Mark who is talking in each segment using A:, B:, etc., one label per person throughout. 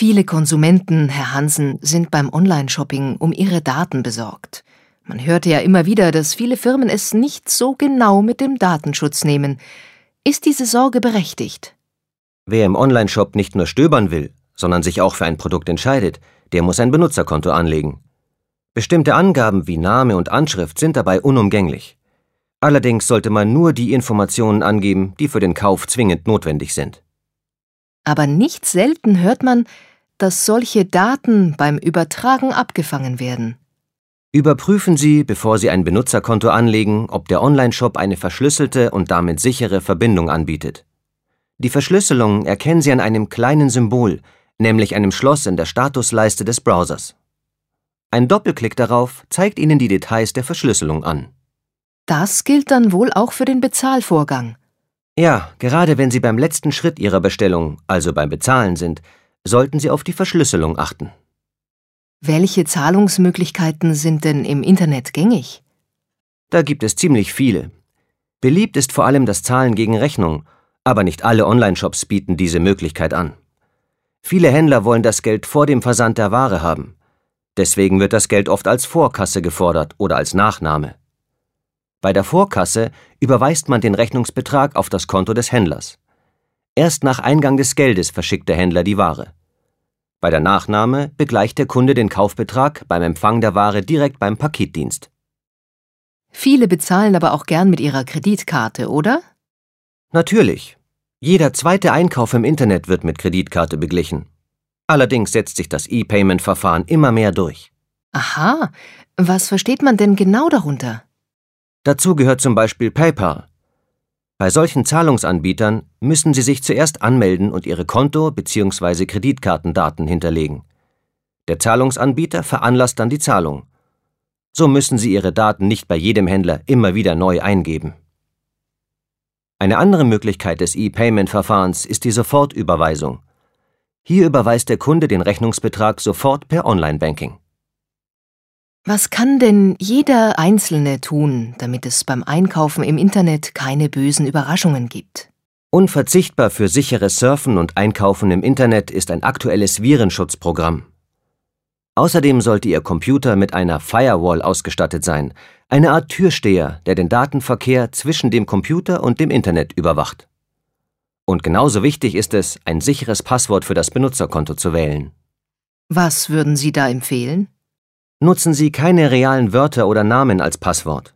A: Viele Konsumenten, Herr Hansen, sind beim Online-Shopping um ihre Daten besorgt. Man hörte ja immer wieder, dass viele Firmen es nicht so genau mit dem Datenschutz nehmen. Ist diese Sorge berechtigt?
B: Wer im Onlineshop nicht nur stöbern will, sondern sich auch für ein Produkt entscheidet, der muss ein Benutzerkonto anlegen. Bestimmte Angaben wie Name und Anschrift sind dabei unumgänglich. Allerdings sollte man nur die Informationen angeben, die für den Kauf zwingend notwendig sind.
A: Aber nicht selten hört man, dass solche Daten beim Übertragen abgefangen werden.
B: Überprüfen Sie, bevor Sie ein Benutzerkonto anlegen, ob der Onlineshop eine verschlüsselte und damit sichere Verbindung anbietet. Die Verschlüsselung erkennen Sie an einem kleinen Symbol, nämlich einem Schloss in der Statusleiste des Browsers. Ein Doppelklick darauf zeigt Ihnen die Details der Verschlüsselung an.
A: Das gilt dann wohl auch für den Bezahlvorgang.
B: Ja, gerade wenn Sie beim letzten Schritt Ihrer Bestellung, also beim Bezahlen sind, sollten Sie auf die Verschlüsselung achten.
A: Welche Zahlungsmöglichkeiten sind denn im Internet gängig?
B: Da gibt es ziemlich viele. Beliebt ist vor allem das Zahlen gegen Rechnung, aber nicht alle Online-Shops bieten diese Möglichkeit an. Viele Händler wollen das Geld vor dem Versand der Ware haben. Deswegen wird das Geld oft als Vorkasse gefordert oder als Nachname. Bei der Vorkasse überweist man den Rechnungsbetrag auf das Konto des Händlers. Erst nach Eingang des Geldes verschickt der Händler die Ware. Bei der Nachnahme begleicht der Kunde den Kaufbetrag beim Empfang der Ware direkt beim Paketdienst.
A: Viele bezahlen aber auch gern mit ihrer Kreditkarte, oder?
B: Natürlich. Jeder zweite Einkauf im Internet wird mit Kreditkarte beglichen. Allerdings setzt sich das E-Payment-Verfahren immer mehr durch.
A: Aha, was versteht man denn genau darunter?
B: Dazu gehört zum Beispiel PayPal, bei solchen Zahlungsanbietern müssen Sie sich zuerst anmelden und Ihre Konto- bzw. Kreditkartendaten hinterlegen. Der Zahlungsanbieter veranlasst dann die Zahlung. So müssen Sie Ihre Daten nicht bei jedem Händler immer wieder neu eingeben. Eine andere Möglichkeit des E-Payment-Verfahrens ist die Sofortüberweisung. Hier überweist der Kunde den Rechnungsbetrag sofort per Online-Banking.
A: Was kann denn jeder Einzelne tun, damit es beim Einkaufen im Internet keine bösen Überraschungen gibt?
B: Unverzichtbar für sicheres Surfen und Einkaufen im Internet ist ein aktuelles Virenschutzprogramm. Außerdem sollte Ihr Computer mit einer Firewall ausgestattet sein, eine Art Türsteher, der den Datenverkehr zwischen dem Computer und dem Internet überwacht. Und genauso wichtig ist es, ein sicheres Passwort für das Benutzerkonto zu wählen.
A: Was würden Sie da empfehlen?
B: Nutzen Sie keine realen Wörter oder Namen als Passwort.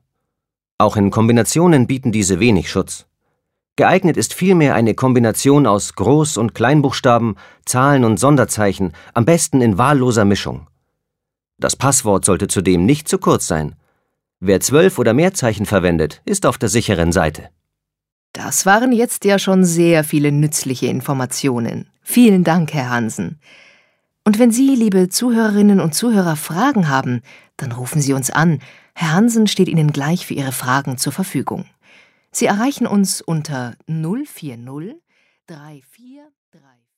B: Auch in Kombinationen bieten diese wenig Schutz. Geeignet ist vielmehr eine Kombination aus Groß- und Kleinbuchstaben, Zahlen und Sonderzeichen, am besten in wahlloser Mischung. Das Passwort sollte zudem nicht zu kurz sein. Wer zwölf oder mehr Zeichen verwendet, ist auf der sicheren Seite.
A: Das waren jetzt ja schon sehr viele nützliche Informationen. Vielen Dank, Herr Hansen. Und wenn Sie, liebe Zuhörerinnen und Zuhörer, Fragen haben, dann rufen Sie uns an. Herr Hansen steht Ihnen gleich für Ihre Fragen zur Verfügung. Sie erreichen uns unter 040 3435